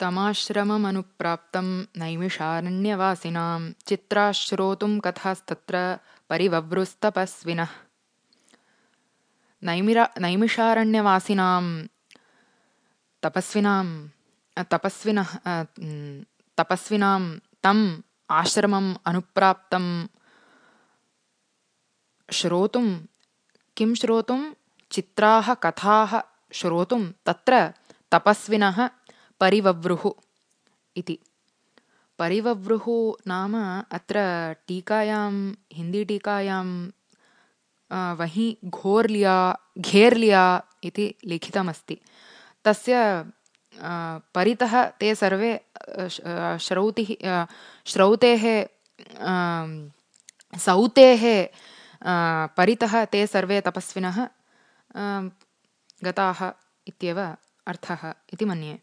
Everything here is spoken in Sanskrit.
तमाश्रममनुप्राप्तं नैमिषारण्यवासिनां चित्राश्रोतुं कथास्तत्र परिवव्रुस्तपस्विनः नैमिरा नैमिषारण्यवासिनां तपस्विनां तपस्विनः तपस्विनां तम् आश्रमम् अनुप्राप्तं श्रोतुं किं श्रोतुं? चित्राः कथाः श्रोतुं तत्र तपस्विनः परिवव्रुः इति। परिवव्रुः नाम अत्र टीकायां हिन्दीटीकायां वहि घोर्लिया घेर्लिया इति लिखितमस्ति। तस्य परितः ते सर्वे श्रौतिः श्रौतेः सौतेः परितः ते सर्वे तपस्विनः गताः इत्येव अर्थः इति मन्ये